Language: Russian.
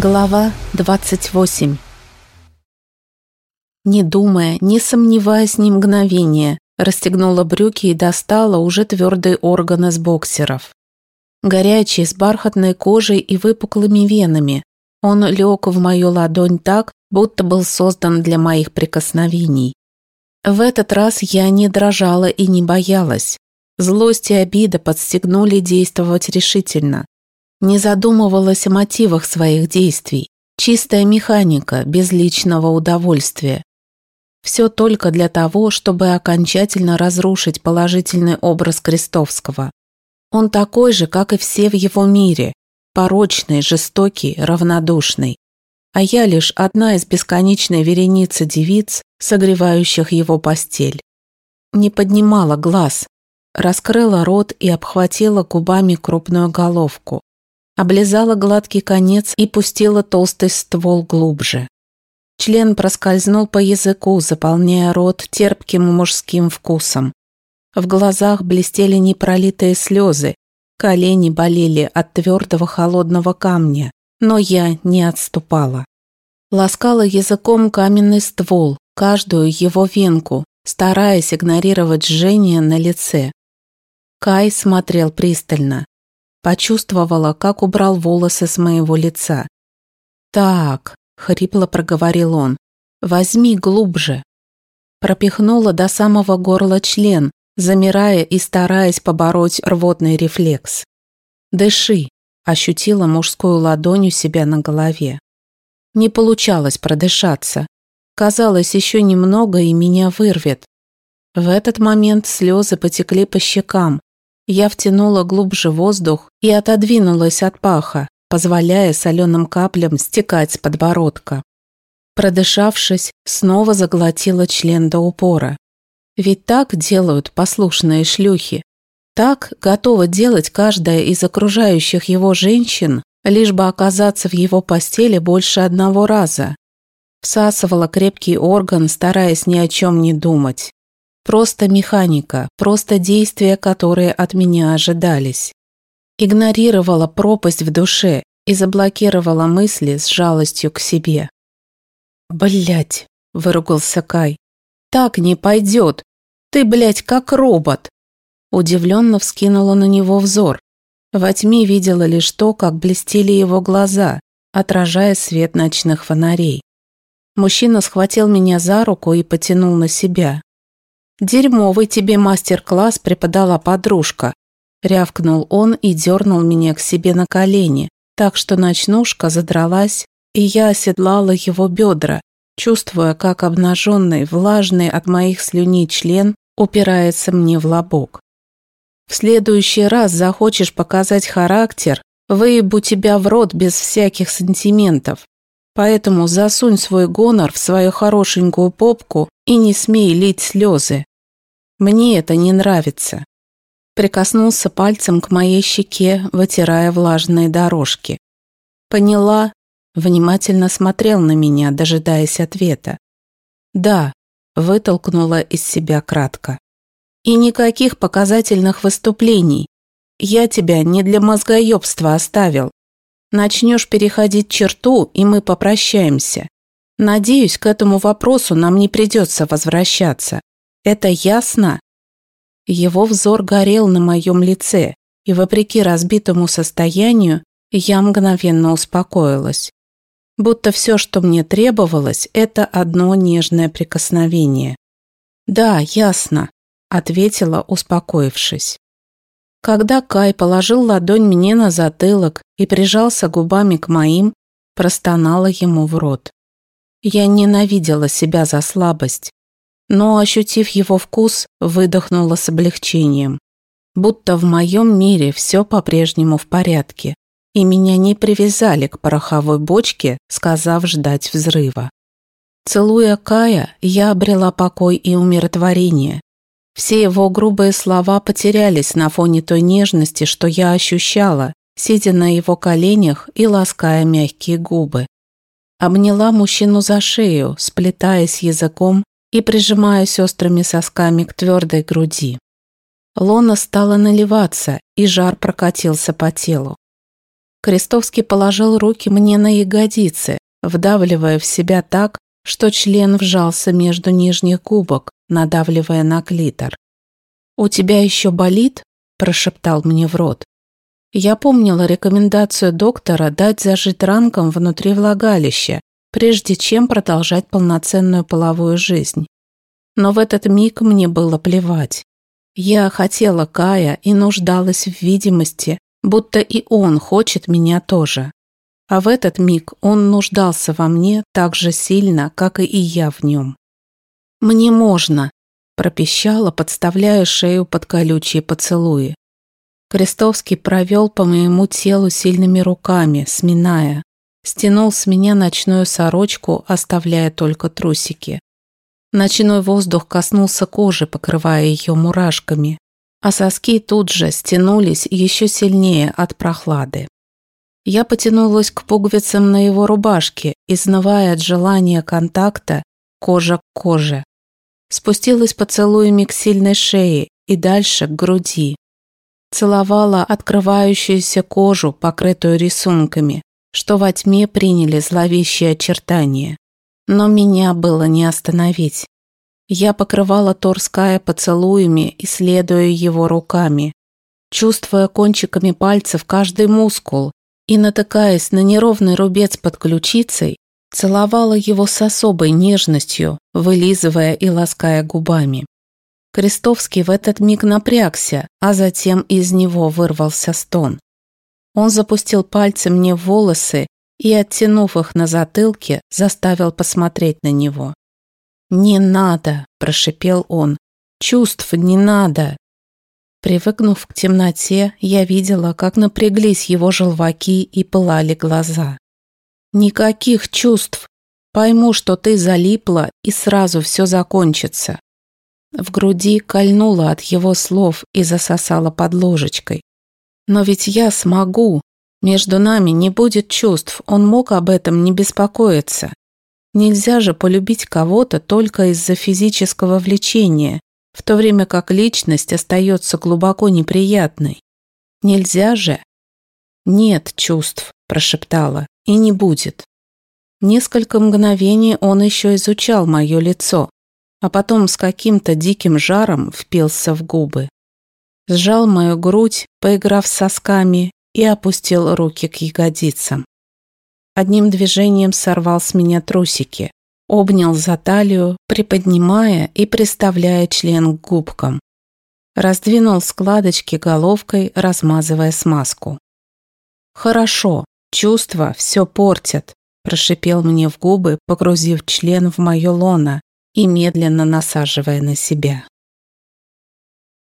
Глава 28 Не думая, не сомневаясь ни мгновения, расстегнула брюки и достала уже твердый орган из боксеров. Горячий, с бархатной кожей и выпуклыми венами. Он лег в мою ладонь так, будто был создан для моих прикосновений. В этот раз я не дрожала и не боялась. Злость и обида подстегнули действовать решительно. Не задумывалась о мотивах своих действий. Чистая механика, без личного удовольствия. Все только для того, чтобы окончательно разрушить положительный образ Крестовского. Он такой же, как и все в его мире. Порочный, жестокий, равнодушный. А я лишь одна из бесконечной вереницы девиц, согревающих его постель. Не поднимала глаз, раскрыла рот и обхватила губами крупную головку облизала гладкий конец и пустила толстый ствол глубже. Член проскользнул по языку, заполняя рот терпким мужским вкусом. В глазах блестели непролитые слезы, колени болели от твердого холодного камня, но я не отступала. Ласкала языком каменный ствол, каждую его венку, стараясь игнорировать жжение на лице. Кай смотрел пристально, Почувствовала, как убрал волосы с моего лица. «Так», — хрипло проговорил он, — «возьми глубже». Пропихнула до самого горла член, замирая и стараясь побороть рвотный рефлекс. «Дыши», — ощутила мужскую ладонь у себя на голове. Не получалось продышаться. Казалось, еще немного и меня вырвет. В этот момент слезы потекли по щекам, я втянула глубже воздух и отодвинулась от паха, позволяя соленым каплям стекать с подбородка. Продышавшись, снова заглотила член до упора. Ведь так делают послушные шлюхи. Так готова делать каждая из окружающих его женщин, лишь бы оказаться в его постели больше одного раза. Всасывала крепкий орган, стараясь ни о чем не думать. Просто механика, просто действия, которые от меня ожидались. Игнорировала пропасть в душе и заблокировала мысли с жалостью к себе. Блять, выругался Кай. «Так не пойдет! Ты, блядь, как робот!» Удивленно вскинула на него взор. Во тьме видела лишь то, как блестели его глаза, отражая свет ночных фонарей. Мужчина схватил меня за руку и потянул на себя. «Дерьмовый тебе мастер-класс преподала подружка», рявкнул он и дернул меня к себе на колени, так что ночнушка задралась, и я оседлала его бедра, чувствуя, как обнаженный, влажный от моих слюней член упирается мне в лобок. «В следующий раз захочешь показать характер, выебу тебя в рот без всяких сантиментов. Поэтому засунь свой гонор в свою хорошенькую попку и не смей лить слезы. Мне это не нравится. Прикоснулся пальцем к моей щеке, вытирая влажные дорожки. Поняла, внимательно смотрел на меня, дожидаясь ответа. Да, вытолкнула из себя кратко. И никаких показательных выступлений. Я тебя не для мозгоебства оставил. Начнешь переходить черту, и мы попрощаемся. Надеюсь, к этому вопросу нам не придется возвращаться. Это ясно? Его взор горел на моем лице, и вопреки разбитому состоянию, я мгновенно успокоилась. Будто все, что мне требовалось, это одно нежное прикосновение. «Да, ясно», – ответила, успокоившись. Когда Кай положил ладонь мне на затылок и прижался губами к моим, простонала ему в рот. Я ненавидела себя за слабость, но, ощутив его вкус, выдохнула с облегчением. Будто в моем мире все по-прежнему в порядке, и меня не привязали к пороховой бочке, сказав ждать взрыва. Целуя Кая, я обрела покой и умиротворение. Все его грубые слова потерялись на фоне той нежности, что я ощущала, сидя на его коленях и лаская мягкие губы. Обняла мужчину за шею, сплетаясь языком и прижимаясь острыми сосками к твердой груди. Лона стала наливаться, и жар прокатился по телу. Крестовский положил руки мне на ягодицы, вдавливая в себя так, что член вжался между нижних губок, надавливая на клитор. «У тебя еще болит?» – прошептал мне в рот. Я помнила рекомендацию доктора дать зажить ранком внутри влагалища, прежде чем продолжать полноценную половую жизнь. Но в этот миг мне было плевать. Я хотела Кая и нуждалась в видимости, будто и он хочет меня тоже. А в этот миг он нуждался во мне так же сильно, как и я в нем. «Мне можно», – пропищала, подставляя шею под колючие поцелуи. Крестовский провел по моему телу сильными руками, сминая. Стянул с меня ночную сорочку, оставляя только трусики. Ночной воздух коснулся кожи, покрывая ее мурашками а соски тут же стянулись еще сильнее от прохлады. Я потянулась к пуговицам на его рубашке, изнывая от желания контакта кожа к коже. Спустилась поцелуями к сильной шее и дальше к груди. Целовала открывающуюся кожу, покрытую рисунками, что во тьме приняли зловещие очертания. Но меня было не остановить. Я покрывала Торская поцелуями, исследуя его руками, чувствуя кончиками пальцев каждый мускул и, натыкаясь на неровный рубец под ключицей, целовала его с особой нежностью, вылизывая и лаская губами. Крестовский в этот миг напрягся, а затем из него вырвался стон. Он запустил пальцы мне в волосы и, оттянув их на затылке, заставил посмотреть на него. «Не надо!» – прошипел он. «Чувств не надо!» Привыкнув к темноте, я видела, как напряглись его желваки и пылали глаза. «Никаких чувств! Пойму, что ты залипла, и сразу все закончится!» В груди кольнуло от его слов и засосало под ложечкой. «Но ведь я смогу! Между нами не будет чувств, он мог об этом не беспокоиться. Нельзя же полюбить кого-то только из-за физического влечения, в то время как личность остается глубоко неприятной. Нельзя же. Нет чувств, прошептала, и не будет. Несколько мгновений он еще изучал мое лицо, а потом с каким-то диким жаром впился в губы. Сжал мою грудь, поиграв сосками, и опустил руки к ягодицам. Одним движением сорвал с меня трусики, обнял за талию, приподнимая и приставляя член к губкам. Раздвинул складочки головкой, размазывая смазку. «Хорошо, чувства все портят», прошипел мне в губы, погрузив член в мое лоно и медленно насаживая на себя.